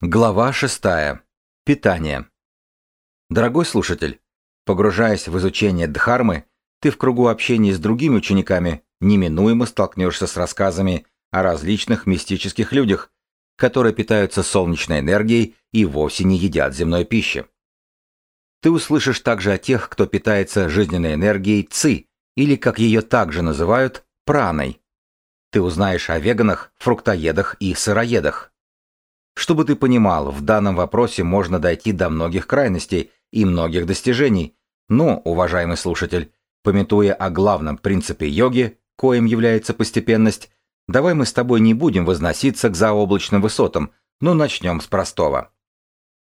Глава 6. Питание. Дорогой слушатель, погружаясь в изучение Дхармы, ты в кругу общения с другими учениками неминуемо столкнешься с рассказами о различных мистических людях, которые питаются солнечной энергией и вовсе не едят земной пищи. Ты услышишь также о тех, кто питается жизненной энергией ЦИ, или, как ее также называют, праной. Ты узнаешь о веганах, фруктоедах и сыроедах. Чтобы ты понимал, в данном вопросе можно дойти до многих крайностей и многих достижений, но, уважаемый слушатель, пометуя о главном принципе йоги, коим является постепенность, давай мы с тобой не будем возноситься к заоблачным высотам, но начнем с простого.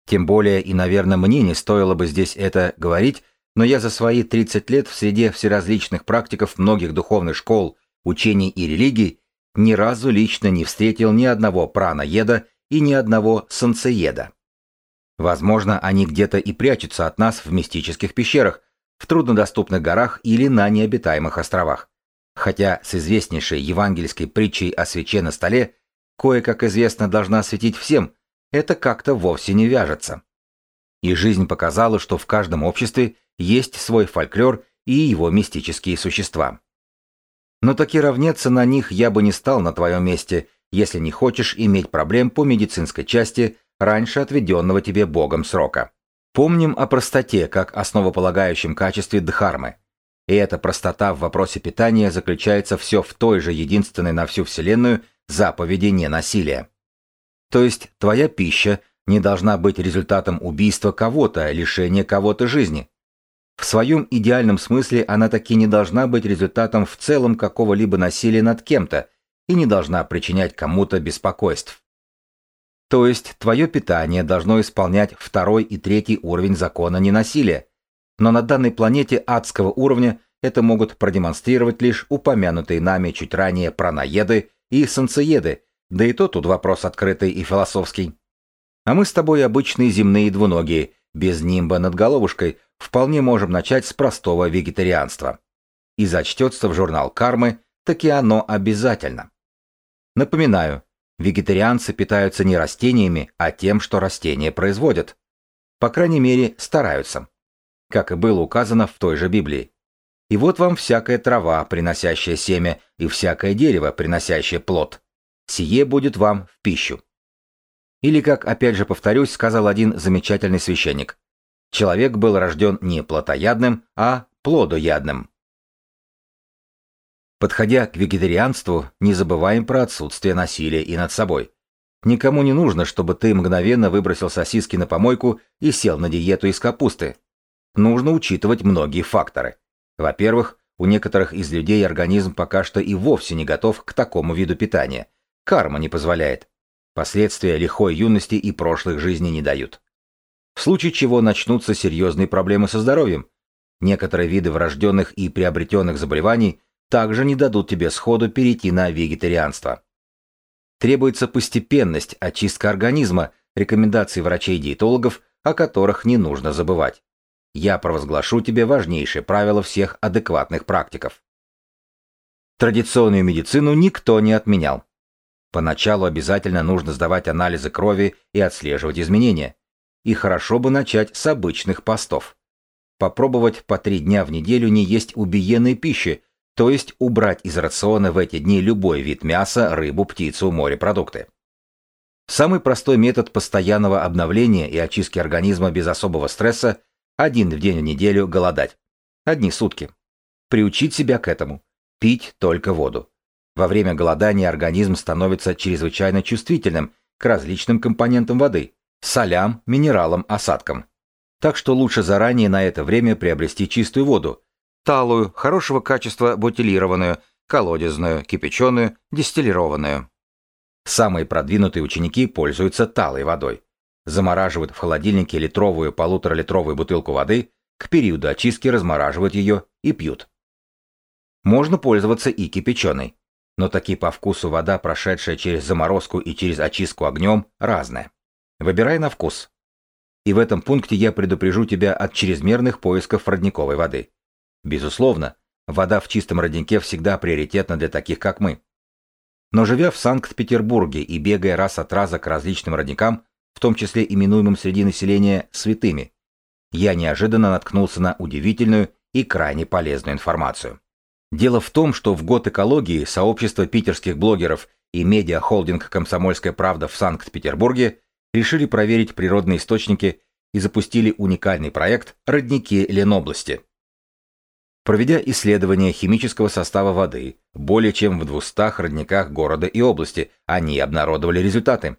Тем более и, наверное, мне не стоило бы здесь это говорить, но я за свои 30 лет в среде всеразличных практиков многих духовных школ, учений и религий ни разу лично не встретил ни одного праноеда и ни одного солнцееда. Возможно, они где-то и прячутся от нас в мистических пещерах, в труднодоступных горах или на необитаемых островах. Хотя с известнейшей евангельской притчей о свече на столе, кое-как известно должна светить всем, это как-то вовсе не вяжется. И жизнь показала, что в каждом обществе есть свой фольклор и его мистические существа. Но таки равняться на них я бы не стал на твоем месте, если не хочешь иметь проблем по медицинской части раньше отведенного тебе Богом срока. Помним о простоте как основополагающем качестве дхармы. И эта простота в вопросе питания заключается все в той же единственной на всю Вселенную заповеди ненасилия. То есть твоя пища не должна быть результатом убийства кого-то, лишения кого-то жизни. В своем идеальном смысле она таки не должна быть результатом в целом какого-либо насилия над кем-то и не должна причинять кому-то беспокойств. То есть твое питание должно исполнять второй и третий уровень закона ненасилия, но на данной планете адского уровня это могут продемонстрировать лишь упомянутые нами чуть ранее праноеды и солнцееды, да и то тут вопрос открытый и философский. А мы с тобой обычные земные двуногие, без нимба над головушкой, вполне можем начать с простого вегетарианства. И зачтется в журнал кармы, таки оно обязательно. Напоминаю, вегетарианцы питаются не растениями, а тем, что растения производят. По крайней мере, стараются. Как и было указано в той же Библии. И вот вам всякая трава, приносящая семя, и всякое дерево, приносящее плод. Сие будет вам в пищу. Или, как опять же повторюсь, сказал один замечательный священник, человек был рожден не плотоядным, а плодоядным. Подходя к вегетарианству, не забываем про отсутствие насилия и над собой. Никому не нужно, чтобы ты мгновенно выбросил сосиски на помойку и сел на диету из капусты. Нужно учитывать многие факторы. Во-первых, у некоторых из людей организм пока что и вовсе не готов к такому виду питания. Карма не позволяет. Последствия лихой юности и прошлых жизней не дают. В случае чего начнутся серьезные проблемы со здоровьем. Некоторые виды врожденных и приобретенных заболеваний также не дадут тебе сходу перейти на вегетарианство. Требуется постепенность, очистка организма, рекомендации врачей-диетологов, о которых не нужно забывать. Я провозглашу тебе важнейшее правило всех адекватных практиков. Традиционную медицину никто не отменял. Поначалу обязательно нужно сдавать анализы крови и отслеживать изменения. И хорошо бы начать с обычных постов. Попробовать по три дня в неделю не есть убиенной пищи, то есть убрать из рациона в эти дни любой вид мяса, рыбу, птицу, морепродукты. Самый простой метод постоянного обновления и очистки организма без особого стресса – один в день в неделю голодать. Одни сутки. Приучить себя к этому. Пить только воду. Во время голодания организм становится чрезвычайно чувствительным к различным компонентам воды – солям, минералам, осадкам. Так что лучше заранее на это время приобрести чистую воду, талую, хорошего качества бутилированную, колодезную, кипяченую, дистиллированную. Самые продвинутые ученики пользуются талой водой. Замораживают в холодильнике литровую полуторалитровую бутылку воды, к периоду очистки размораживают ее и пьют. Можно пользоваться и кипяченой но такие по вкусу вода, прошедшая через заморозку и через очистку огнем, разная. Выбирай на вкус. И в этом пункте я предупрежу тебя от чрезмерных поисков родниковой воды. Безусловно, вода в чистом роднике всегда приоритетна для таких, как мы. Но живя в Санкт-Петербурге и бегая раз от раза к различным родникам, в том числе именуемым среди населения святыми, я неожиданно наткнулся на удивительную и крайне полезную информацию. Дело в том, что в год экологии сообщество питерских блогеров и медиа-холдинг «Комсомольская правда» в Санкт-Петербурге решили проверить природные источники и запустили уникальный проект «Родники Ленобласти». Проведя исследование химического состава воды более чем в 200 родниках города и области, они обнародовали результаты.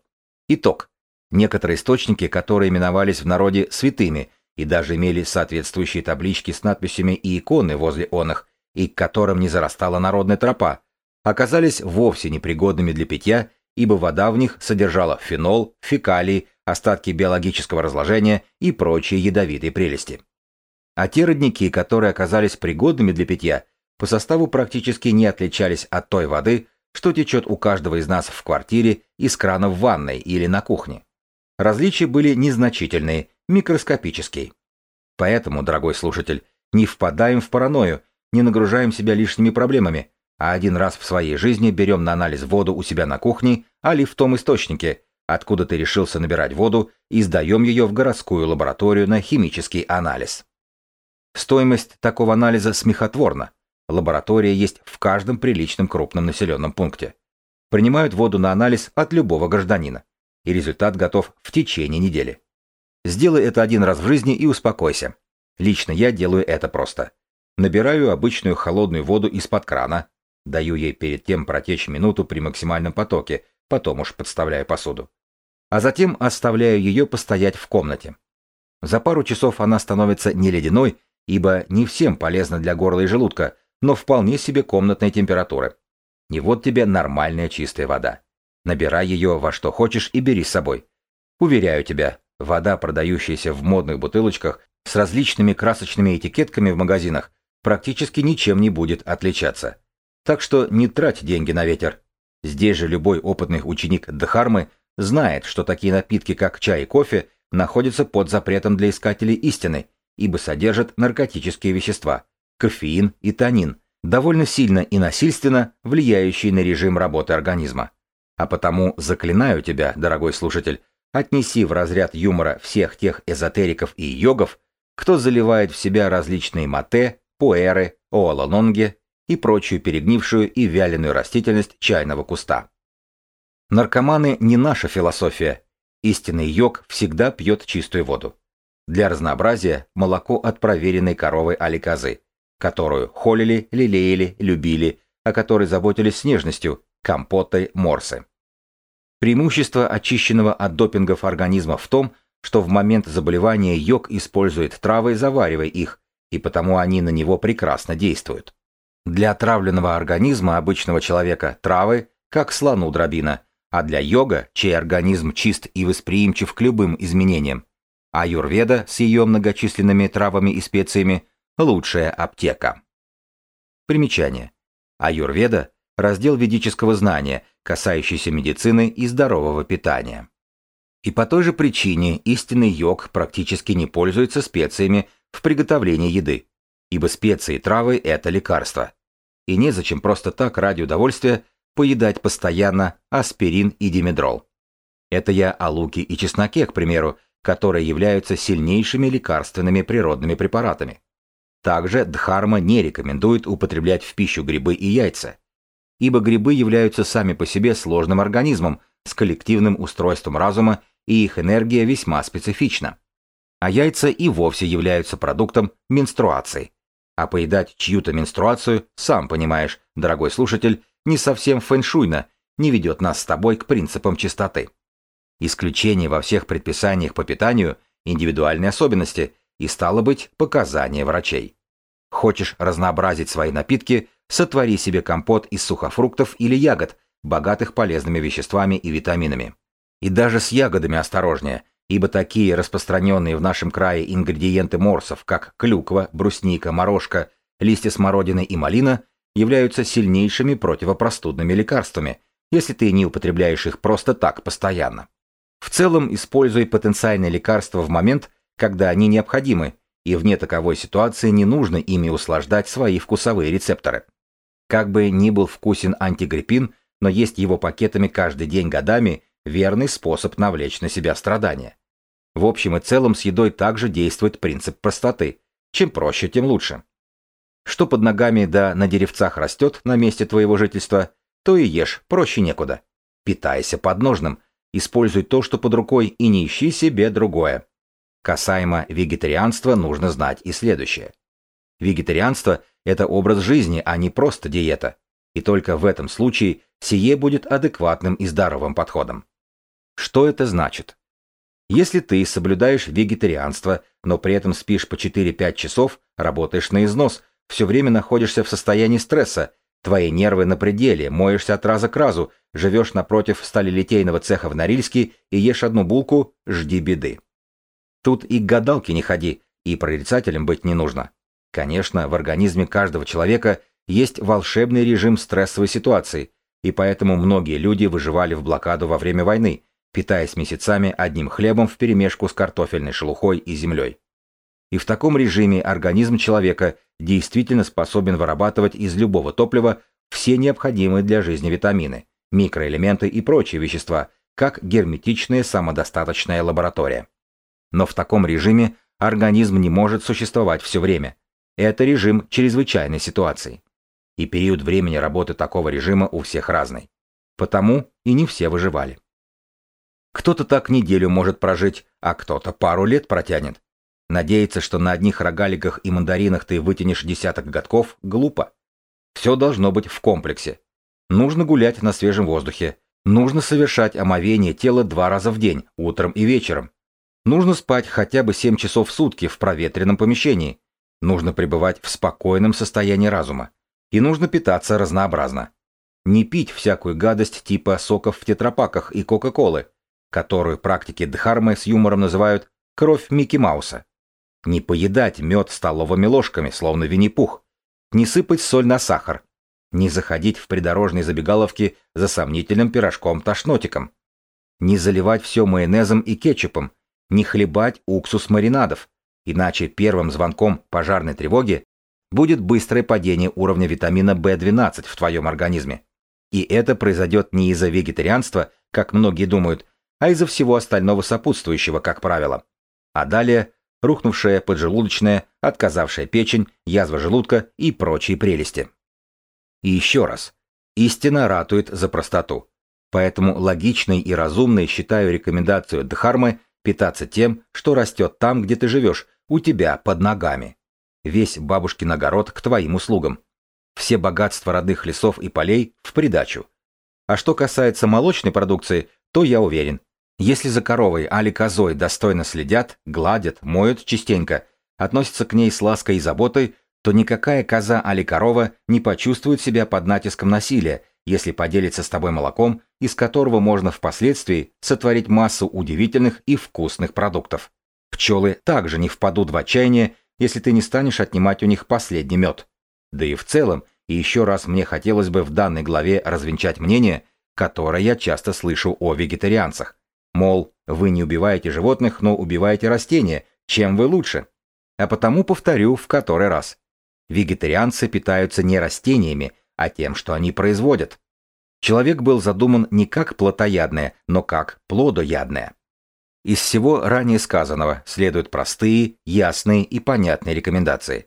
Итог. Некоторые источники, которые именовались в народе святыми и даже имели соответствующие таблички с надписями и иконы возле оных, и к которым не зарастала народная тропа, оказались вовсе непригодными для питья, ибо вода в них содержала фенол, фекалии, остатки биологического разложения и прочие ядовитые прелести. А те родники, которые оказались пригодными для питья, по составу практически не отличались от той воды, что течет у каждого из нас в квартире из крана в ванной или на кухне. Различия были незначительные, микроскопические. Поэтому, дорогой слушатель, не впадаем в паранойю не нагружаем себя лишними проблемами, а один раз в своей жизни берем на анализ воду у себя на кухне, али в том источнике, откуда ты решился набирать воду, и сдаем ее в городскую лабораторию на химический анализ. Стоимость такого анализа смехотворна. Лаборатория есть в каждом приличном крупном населенном пункте. Принимают воду на анализ от любого гражданина. И результат готов в течение недели. Сделай это один раз в жизни и успокойся. Лично я делаю это просто. Набираю обычную холодную воду из-под крана, даю ей перед тем протечь минуту при максимальном потоке, потом уж подставляю посуду. А затем оставляю ее постоять в комнате. За пару часов она становится не ледяной, ибо не всем полезна для горла и желудка, но вполне себе комнатной температуры. И вот тебе нормальная чистая вода. Набирай ее во что хочешь и бери с собой. Уверяю тебя, вода, продающаяся в модных бутылочках с различными красочными этикетками в магазинах, практически ничем не будет отличаться. Так что не трать деньги на ветер. Здесь же любой опытный ученик Дхармы знает, что такие напитки, как чай и кофе, находятся под запретом для искателей истины, ибо содержат наркотические вещества – кофеин и танин, довольно сильно и насильственно влияющие на режим работы организма. А потому заклинаю тебя, дорогой слушатель, отнеси в разряд юмора всех тех эзотериков и йогов, кто заливает в себя различные мате, пуэры, оолононги и прочую перегнившую и вяленую растительность чайного куста. Наркоманы не наша философия. Истинный йог всегда пьет чистую воду. Для разнообразия молоко от проверенной коровы аликозы, которую холили, лелеяли, любили, о которой заботились с нежностью, компоты, морсы. Преимущество очищенного от допингов организма в том, что в момент заболевания йог использует травы, заваривая их, и потому они на него прекрасно действуют. Для отравленного организма обычного человека травы, как слону дробина, а для йога, чей организм чист и восприимчив к любым изменениям, аюрведа с ее многочисленными травами и специями – лучшая аптека. Примечание. Аюрведа – раздел ведического знания, касающийся медицины и здорового питания. И по той же причине истинный йог практически не пользуется специями в приготовлении еды, ибо специи и травы – это лекарства. И незачем просто так ради удовольствия поедать постоянно аспирин и димедрол. Это я о луке и чесноке, к примеру, которые являются сильнейшими лекарственными природными препаратами. Также Дхарма не рекомендует употреблять в пищу грибы и яйца, ибо грибы являются сами по себе сложным организмом с коллективным устройством разума, и их энергия весьма специфична а яйца и вовсе являются продуктом менструации. А поедать чью-то менструацию, сам понимаешь, дорогой слушатель, не совсем фэншуйно, не ведет нас с тобой к принципам чистоты. Исключение во всех предписаниях по питанию – индивидуальные особенности и, стало быть, показания врачей. Хочешь разнообразить свои напитки – сотвори себе компот из сухофруктов или ягод, богатых полезными веществами и витаминами. И даже с ягодами осторожнее – ибо такие распространенные в нашем крае ингредиенты морсов, как клюква, брусника, морожка, листья смородины и малина, являются сильнейшими противопростудными лекарствами, если ты не употребляешь их просто так постоянно. В целом, используй потенциальные лекарства в момент, когда они необходимы, и вне таковой ситуации не нужно ими услаждать свои вкусовые рецепторы. Как бы ни был вкусен антигриппин, но есть его пакетами каждый день годами верный способ навлечь на себя страдания. В общем и целом с едой также действует принцип простоты. Чем проще, тем лучше. Что под ногами да на деревцах растет на месте твоего жительства, то и ешь, проще некуда. Питайся подножным, используй то, что под рукой, и не ищи себе другое. Касаемо вегетарианства нужно знать и следующее. Вегетарианство – это образ жизни, а не просто диета. И только в этом случае сие будет адекватным и здоровым подходом. Что это значит? Если ты соблюдаешь вегетарианство, но при этом спишь по 4-5 часов, работаешь на износ, все время находишься в состоянии стресса, твои нервы на пределе, моешься от раза к разу, живешь напротив сталелитейного цеха в Норильске и ешь одну булку, жди беды. Тут и к гадалке не ходи, и прорицателем быть не нужно. Конечно, в организме каждого человека есть волшебный режим стрессовой ситуации, и поэтому многие люди выживали в блокаду во время войны, питаясь месяцами одним хлебом вперемешку с картофельной шелухой и землей. И в таком режиме организм человека действительно способен вырабатывать из любого топлива все необходимые для жизни витамины, микроэлементы и прочие вещества, как герметичная самодостаточная лаборатория. Но в таком режиме организм не может существовать все время. Это режим чрезвычайной ситуации. И период времени работы такого режима у всех разный. Потому и не все выживали. Кто-то так неделю может прожить, а кто-то пару лет протянет. Надеяться, что на одних рогаликах и мандаринах ты вытянешь десяток годков, глупо. Все должно быть в комплексе. Нужно гулять на свежем воздухе. Нужно совершать омовение тела два раза в день, утром и вечером. Нужно спать хотя бы 7 часов в сутки в проветренном помещении. Нужно пребывать в спокойном состоянии разума. И нужно питаться разнообразно. Не пить всякую гадость типа соков в тетрапаках и кока-колы, которую практики Дхармы с юмором называют «кровь Микки Мауса». Не поедать мед столовыми ложками, словно Винни-Пух. Не сыпать соль на сахар. Не заходить в придорожные забегаловки за сомнительным пирожком-тошнотиком. Не заливать все майонезом и кетчупом, не хлебать уксус маринадов, иначе первым звонком пожарной тревоги будет быстрое падение уровня витамина В12 в твоем организме. И это произойдет не из-за вегетарианства, как многие думают, а из-за всего остального сопутствующего, как правило. А далее рухнувшая поджелудочная, отказавшая печень, язва желудка и прочие прелести. И еще раз, истина ратует за простоту. Поэтому логичной и разумной считаю рекомендацию Дхармы питаться тем, что растет там, где ты живешь, у тебя под ногами. Весь бабушкин огород к твоим услугам. Все богатства родных лесов и полей в придачу. А что касается молочной продукции, то я уверен, если за коровой али козой достойно следят, гладят, моют частенько, относятся к ней с лаской и заботой, то никакая коза али корова не почувствует себя под натиском насилия если поделиться с тобой молоком, из которого можно впоследствии сотворить массу удивительных и вкусных продуктов. Пчелы также не впадут в отчаяние, если ты не станешь отнимать у них последний мед. Да и в целом, и еще раз мне хотелось бы в данной главе развенчать мнение, которое я часто слышу о вегетарианцах. Мол, вы не убиваете животных, но убиваете растения, чем вы лучше? А потому повторю в который раз. Вегетарианцы питаются не растениями, а тем, что они производят. Человек был задуман не как плотоядное, но как плодоядное. Из всего ранее сказанного следуют простые, ясные и понятные рекомендации.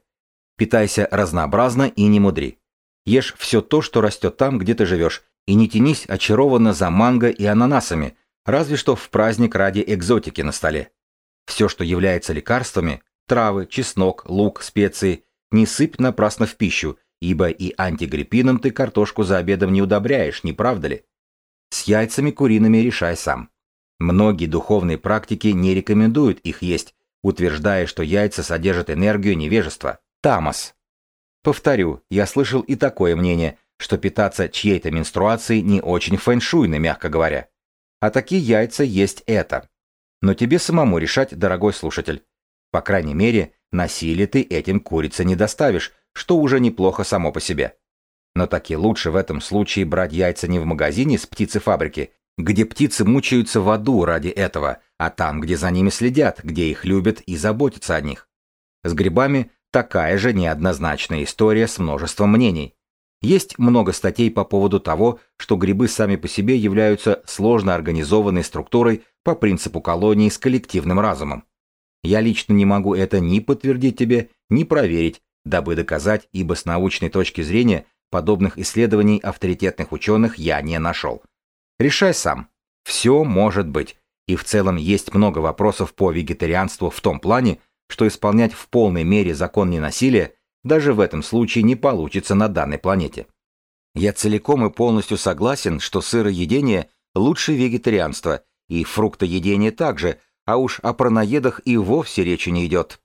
Питайся разнообразно и не мудри. Ешь все то, что растет там, где ты живешь, и не тянись очарованно за манго и ананасами, разве что в праздник ради экзотики на столе. Все, что является лекарствами, травы, чеснок, лук, специи, не сыпь напрасно в пищу ибо и антигриппином ты картошку за обедом не удобряешь, не правда ли? С яйцами куриными решай сам. Многие духовные практики не рекомендуют их есть, утверждая, что яйца содержат энергию невежества, тамос. Повторю, я слышал и такое мнение, что питаться чьей-то менструацией не очень фэншуйно, мягко говоря. А такие яйца есть это. Но тебе самому решать, дорогой слушатель. По крайней мере, насилие ты этим курице не доставишь, что уже неплохо само по себе. Но таки лучше в этом случае брать яйца не в магазине с птицефабрики, где птицы мучаются в аду ради этого, а там, где за ними следят, где их любят и заботятся о них. С грибами такая же неоднозначная история с множеством мнений. Есть много статей по поводу того, что грибы сами по себе являются сложно организованной структурой по принципу колонии с коллективным разумом. Я лично не могу это ни подтвердить тебе, ни проверить, дабы доказать, ибо с научной точки зрения подобных исследований авторитетных ученых я не нашел. Решай сам. Все может быть. И в целом есть много вопросов по вегетарианству в том плане, что исполнять в полной мере закон ненасилия даже в этом случае не получится на данной планете. Я целиком и полностью согласен, что сыроедение лучше вегетарианства, и фруктоедение также, а уж о праноедах и вовсе речи не идет.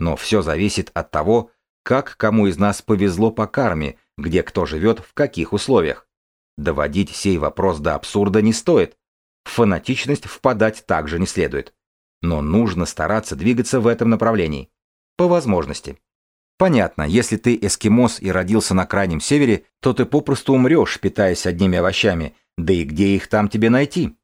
Но все зависит от того, как кому из нас повезло по карме, где кто живет, в каких условиях. Доводить сей вопрос до абсурда не стоит. В фанатичность впадать также не следует. Но нужно стараться двигаться в этом направлении. По возможности. Понятно, если ты эскимос и родился на крайнем севере, то ты попросту умрешь, питаясь одними овощами, да и где их там тебе найти?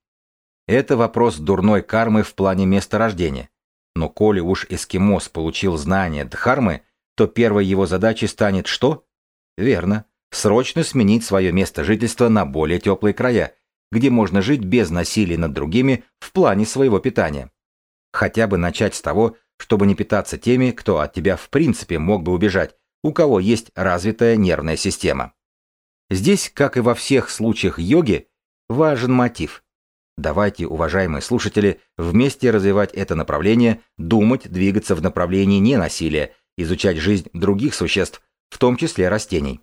Это вопрос дурной кармы в плане места рождения. Но коли уж эскимос получил знания дхармы, то первой его задачей станет что? Верно, срочно сменить свое место жительства на более теплые края, где можно жить без насилия над другими в плане своего питания. Хотя бы начать с того, чтобы не питаться теми, кто от тебя в принципе мог бы убежать, у кого есть развитая нервная система. Здесь, как и во всех случаях йоги, важен мотив. Давайте, уважаемые слушатели, вместе развивать это направление, думать, двигаться в направлении ненасилия, изучать жизнь других существ, в том числе растений.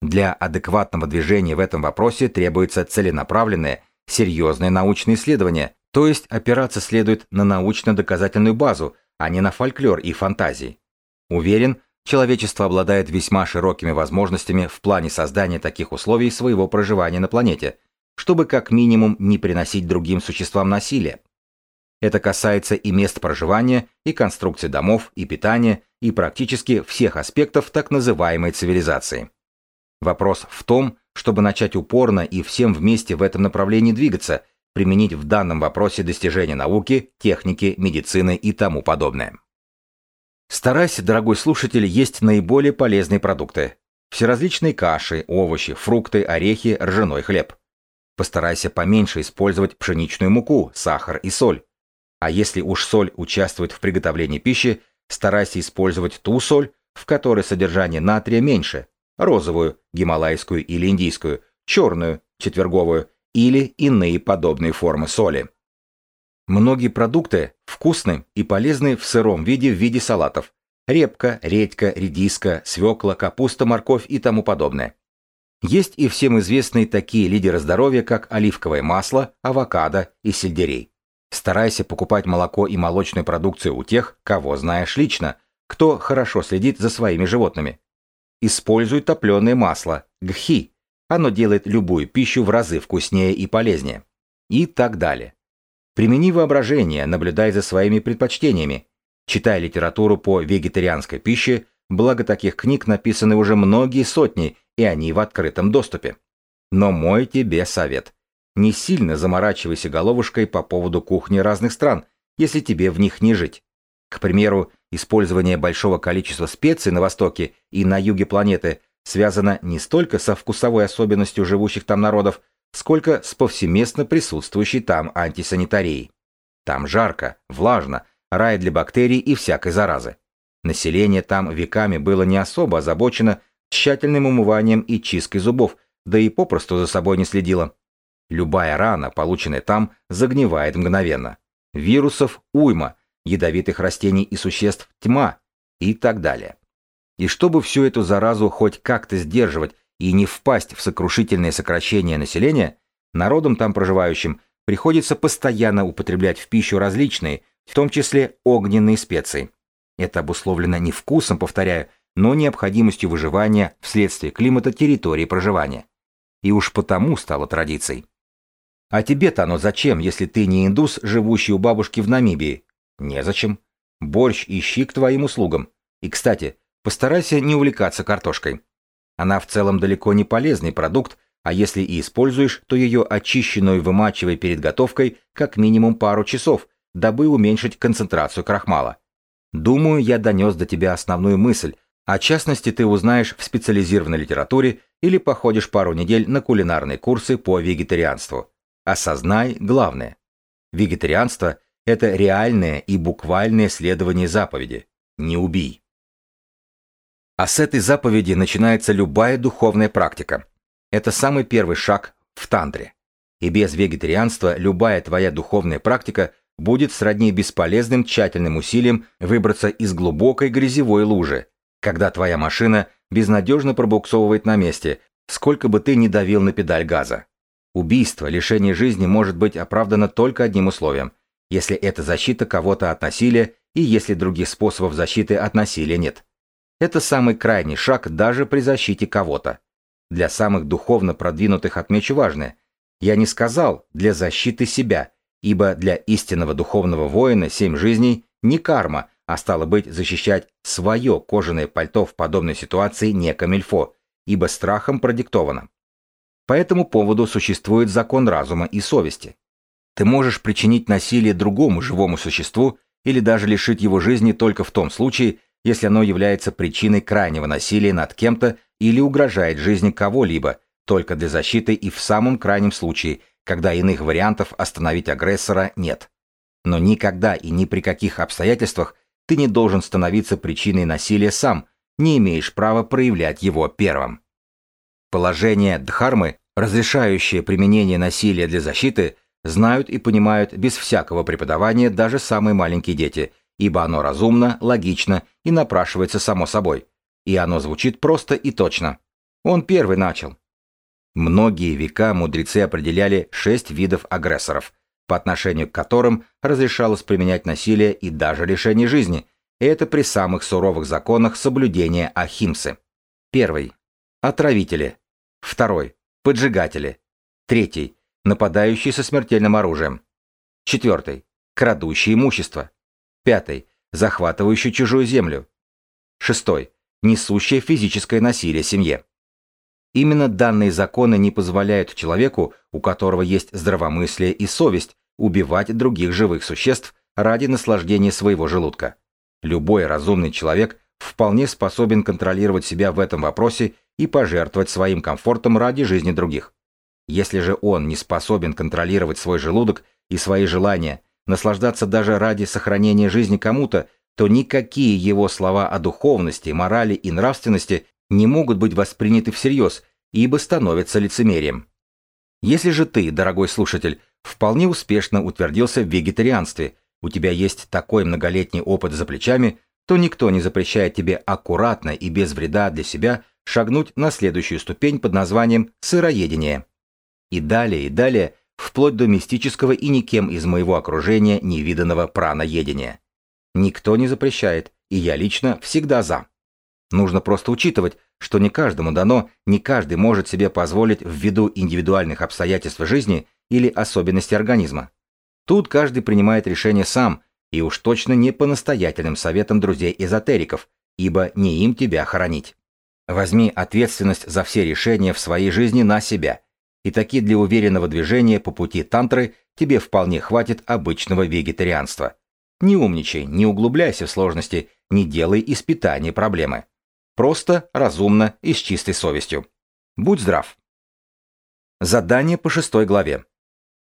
Для адекватного движения в этом вопросе требуется целенаправленное, серьезное научное исследование, то есть опираться следует на научно-доказательную базу, а не на фольклор и фантазии. Уверен, человечество обладает весьма широкими возможностями в плане создания таких условий своего проживания на планете, чтобы как минимум не приносить другим существам насилие. Это касается и мест проживания, и конструкции домов, и питания, и практически всех аспектов так называемой цивилизации. Вопрос в том, чтобы начать упорно и всем вместе в этом направлении двигаться – применить в данном вопросе достижения науки, техники, медицины и тому подобное. Старайся, дорогой слушатель, есть наиболее полезные продукты. Всеразличные каши, овощи, фрукты, орехи, ржаной хлеб. Постарайся поменьше использовать пшеничную муку, сахар и соль. А если уж соль участвует в приготовлении пищи, старайся использовать ту соль, в которой содержание натрия меньше, розовую, гималайскую или индийскую, черную, четверговую или иные подобные формы соли. Многие продукты вкусны и полезны в сыром виде в виде салатов. Репка, редька, редиска, свекла, капуста, морковь и тому подобное. Есть и всем известные такие лидеры здоровья, как оливковое масло, авокадо и сельдерей. Старайся покупать молоко и молочную продукцию у тех, кого знаешь лично, кто хорошо следит за своими животными. Используй топленое масло, гхи, оно делает любую пищу в разы вкуснее и полезнее. И так далее. Примени воображение, наблюдай за своими предпочтениями. Читай литературу по вегетарианской пище, благо таких книг написаны уже многие сотни, и они в открытом доступе. Но мой тебе совет. Не сильно заморачивайся головушкой по поводу кухни разных стран, если тебе в них не жить. К примеру, использование большого количества специй на востоке и на юге планеты связана не столько со вкусовой особенностью живущих там народов, сколько с повсеместно присутствующей там антисанитарией. Там жарко, влажно, рай для бактерий и всякой заразы. Население там веками было не особо озабочено тщательным умыванием и чисткой зубов, да и попросту за собой не следило. Любая рана, полученная там, загнивает мгновенно. Вирусов уйма, ядовитых растений и существ тьма и так далее. И чтобы всю эту заразу хоть как-то сдерживать и не впасть в сокрушительное сокращение населения, народам там проживающим приходится постоянно употреблять в пищу различные, в том числе огненные специи. Это обусловлено не вкусом, повторяю, но необходимостью выживания вследствие климата территории проживания. И уж потому стало традицией. А тебе-то оно зачем, если ты не индус, живущий у бабушки в Намибии? Незачем. Борщ ищи к твоим услугам. И, кстати, Постарайся не увлекаться картошкой. Она в целом далеко не полезный продукт, а если и используешь, то ее очищенную вымачивай перед готовкой как минимум пару часов, дабы уменьшить концентрацию крахмала. Думаю, я донес до тебя основную мысль, О частности ты узнаешь в специализированной литературе или походишь пару недель на кулинарные курсы по вегетарианству. Осознай главное. Вегетарианство – это реальное и буквальное следование заповеди. Не убий. А с этой заповеди начинается любая духовная практика. Это самый первый шаг в тантре. И без вегетарианства любая твоя духовная практика будет сродни бесполезным тщательным усилиям выбраться из глубокой грязевой лужи, когда твоя машина безнадежно пробуксовывает на месте, сколько бы ты ни давил на педаль газа. Убийство, лишение жизни может быть оправдано только одним условием, если это защита кого-то от насилия и если других способов защиты от насилия нет. Это самый крайний шаг даже при защите кого-то. Для самых духовно продвинутых отмечу важное. Я не сказал для защиты себя, ибо для истинного духовного воина семь жизней не карма, а стало быть защищать свое кожаное пальто в подобной ситуации не камильфо, ибо страхом продиктовано. По этому поводу существует закон разума и совести. Ты можешь причинить насилие другому живому существу или даже лишить его жизни только в том случае, если оно является причиной крайнего насилия над кем-то или угрожает жизни кого-либо, только для защиты и в самом крайнем случае, когда иных вариантов остановить агрессора нет. Но никогда и ни при каких обстоятельствах ты не должен становиться причиной насилия сам, не имеешь права проявлять его первым. Положение Дхармы, разрешающее применение насилия для защиты, знают и понимают без всякого преподавания даже самые маленькие дети, ибо оно разумно, логично и напрашивается само собой. И оно звучит просто и точно. Он первый начал. Многие века мудрецы определяли шесть видов агрессоров, по отношению к которым разрешалось применять насилие и даже лишение жизни, и это при самых суровых законах соблюдения Ахимсы. Первый. Отравители. Второй. Поджигатели. Третий. Нападающие со смертельным оружием. Четвертый. Крадущие имущество. Пятый. Захватывающий чужую землю. Шестой. Несущее физическое насилие семье. Именно данные законы не позволяют человеку, у которого есть здравомыслие и совесть, убивать других живых существ ради наслаждения своего желудка. Любой разумный человек вполне способен контролировать себя в этом вопросе и пожертвовать своим комфортом ради жизни других. Если же он не способен контролировать свой желудок и свои желания, наслаждаться даже ради сохранения жизни кому-то, то никакие его слова о духовности, морали и нравственности не могут быть восприняты всерьез, ибо становятся лицемерием. Если же ты, дорогой слушатель, вполне успешно утвердился в вегетарианстве, у тебя есть такой многолетний опыт за плечами, то никто не запрещает тебе аккуратно и без вреда для себя шагнуть на следующую ступень под названием сыроедение. И далее, и далее вплоть до мистического и никем из моего окружения невиданного праноедения. Никто не запрещает, и я лично всегда за. Нужно просто учитывать, что не каждому дано, не каждый может себе позволить ввиду индивидуальных обстоятельств жизни или особенностей организма. Тут каждый принимает решение сам, и уж точно не по настоятельным советам друзей-эзотериков, ибо не им тебя хоронить. Возьми ответственность за все решения в своей жизни на себя – и таки для уверенного движения по пути тантры тебе вполне хватит обычного вегетарианства. Не умничай, не углубляйся в сложности, не делай из питания проблемы. Просто, разумно и с чистой совестью. Будь здрав. Задание по шестой главе.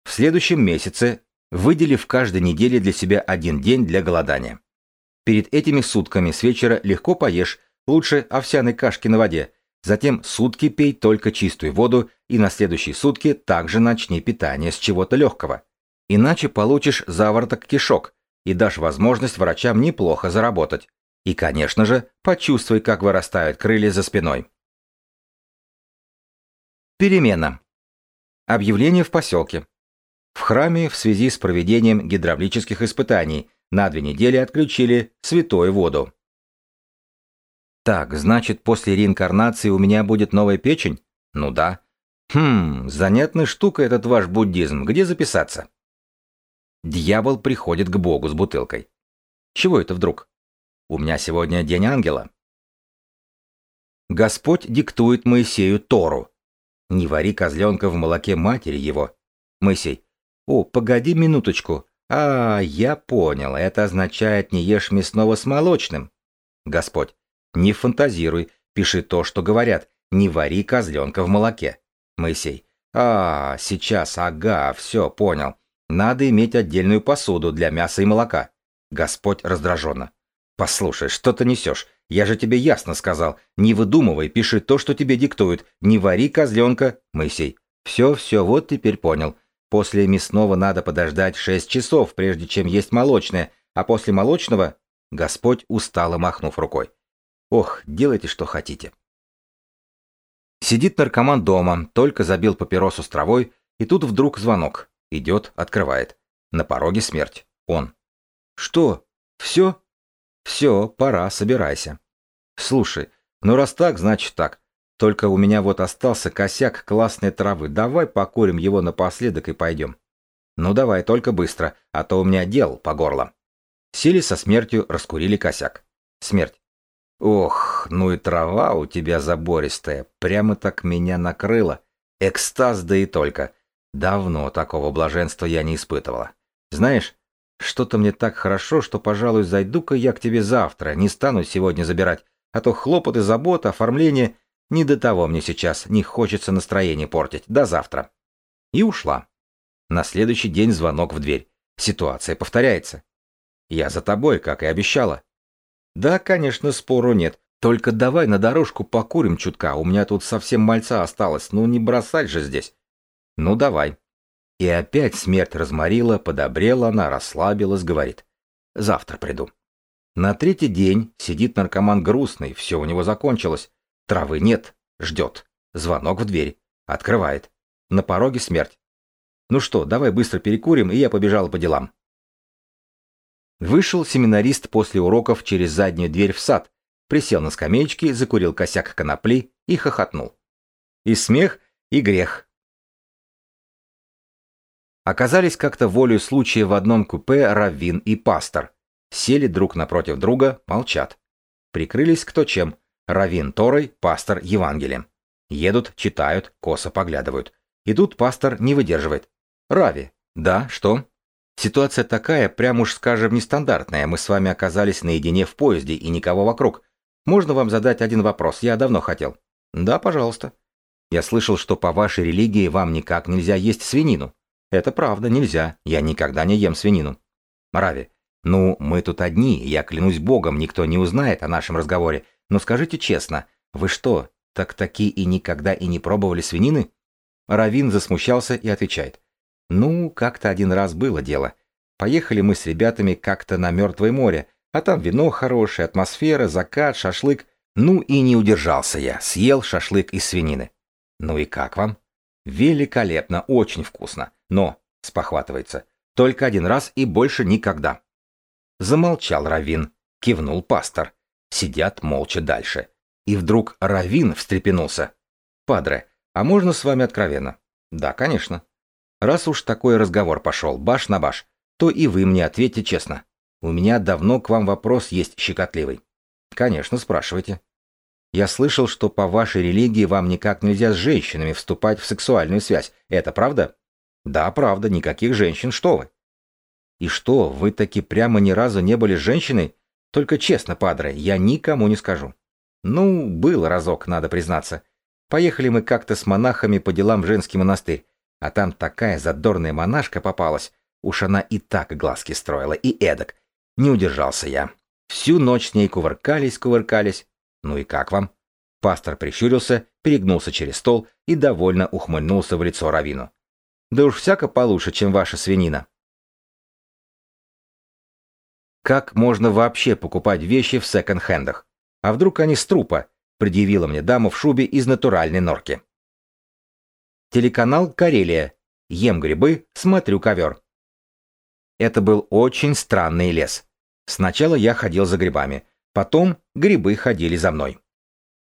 В следующем месяце выдели в каждой неделе для себя один день для голодания. Перед этими сутками с вечера легко поешь, лучше овсяной кашки на воде, Затем сутки пей только чистую воду и на следующие сутки также начни питание с чего-то легкого. Иначе получишь завороток кишок и дашь возможность врачам неплохо заработать. И, конечно же, почувствуй, как вырастают крылья за спиной. Перемена. Объявление в поселке. В храме в связи с проведением гидравлических испытаний на две недели отключили святую воду. Так, значит, после реинкарнации у меня будет новая печень? Ну да. Хм, занятная штука этот ваш буддизм. Где записаться? Дьявол приходит к Богу с бутылкой. Чего это вдруг? У меня сегодня день ангела. Господь диктует Моисею Тору. Не вари козленка в молоке матери его. Моисей. О, погоди минуточку. А, я понял, это означает не ешь мясного с молочным. Господь. Не фантазируй, пиши то, что говорят. Не вари козленка в молоке. Моисей. А, сейчас, ага, все, понял. Надо иметь отдельную посуду для мяса и молока. Господь раздраженно. Послушай, что ты несешь? Я же тебе ясно сказал. Не выдумывай, пиши то, что тебе диктуют. Не вари козленка. Моисей. Все, все, вот теперь понял. После мясного надо подождать шесть часов, прежде чем есть молочное, а после молочного... Господь устало махнув рукой. Ох, делайте, что хотите. Сидит наркоман дома, только забил папиросу с травой, и тут вдруг звонок. Идет, открывает. На пороге смерть. Он. Что? Все? Все, пора, собирайся. Слушай, ну раз так, значит так. Только у меня вот остался косяк классной травы. Давай покурим его напоследок и пойдем. Ну давай, только быстро, а то у меня дел по горло. Сели со смертью, раскурили косяк. Смерть. Ох, ну и трава у тебя забористая. Прямо так меня накрыла. Экстаз да и только. Давно такого блаженства я не испытывала. Знаешь, что-то мне так хорошо, что, пожалуй, зайду-ка я к тебе завтра, не стану сегодня забирать, а то хлопоты, забота, оформление — не до того мне сейчас, не хочется настроение портить. До завтра. И ушла. На следующий день звонок в дверь. Ситуация повторяется. Я за тобой, как и обещала. Да, конечно, спору нет. Только давай на дорожку покурим чутка, у меня тут совсем мальца осталось, ну не бросать же здесь. Ну давай. И опять смерть разморила, подобрела она, расслабилась, говорит. Завтра приду. На третий день сидит наркоман грустный, все у него закончилось. Травы нет. Ждет. Звонок в дверь. Открывает. На пороге смерть. Ну что, давай быстро перекурим, и я побежал по делам. Вышел семинарист после уроков через заднюю дверь в сад, присел на скамеечке, закурил косяк конопли и хохотнул. И смех, и грех. Оказались как-то волею случая в одном купе раввин и пастор. Сели друг напротив друга, молчат. Прикрылись кто чем, Равин Торой, пастор Евангелием. Едут, читают, косо поглядывают. И тут пастор не выдерживает. Рави. Да, что? Ситуация такая, прям уж скажем, нестандартная. Мы с вами оказались наедине в поезде и никого вокруг. Можно вам задать один вопрос? Я давно хотел. Да, пожалуйста. Я слышал, что по вашей религии вам никак нельзя есть свинину. Это правда, нельзя. Я никогда не ем свинину. Рави. Ну, мы тут одни, я клянусь богом, никто не узнает о нашем разговоре. Но скажите честно, вы что, так таки и никогда и не пробовали свинины? Равин засмущался и отвечает. Ну, как-то один раз было дело. Поехали мы с ребятами как-то на Мертвое море, а там вино хорошее, атмосфера, закат, шашлык. Ну и не удержался я, съел шашлык из свинины. Ну и как вам? Великолепно, очень вкусно. Но, спохватывается, только один раз и больше никогда. Замолчал Равин, кивнул пастор. Сидят молча дальше. И вдруг Равин встрепенулся. «Падре, а можно с вами откровенно?» «Да, конечно». «Раз уж такой разговор пошел, баш на баш, то и вы мне ответьте честно. У меня давно к вам вопрос есть щекотливый». «Конечно, спрашивайте». «Я слышал, что по вашей религии вам никак нельзя с женщинами вступать в сексуальную связь. Это правда?» «Да, правда, никаких женщин, что вы». «И что, вы таки прямо ни разу не были женщиной? Только честно, падре, я никому не скажу. Ну, был разок, надо признаться. Поехали мы как-то с монахами по делам в женский монастырь, а там такая задорная монашка попалась. Уж она и так глазки строила, и эдак. Не удержался я. Всю ночь с ней кувыркались, кувыркались. Ну и как вам? Пастор прищурился, перегнулся через стол и довольно ухмыльнулся в лицо Равину. Да уж всяко получше, чем ваша свинина. Как можно вообще покупать вещи в секонд-хендах? А вдруг они с трупа? Предъявила мне дама в шубе из натуральной норки. Телеканал «Карелия». Ем грибы, смотрю ковер. Это был очень странный лес. Сначала я ходил за грибами, потом грибы ходили за мной.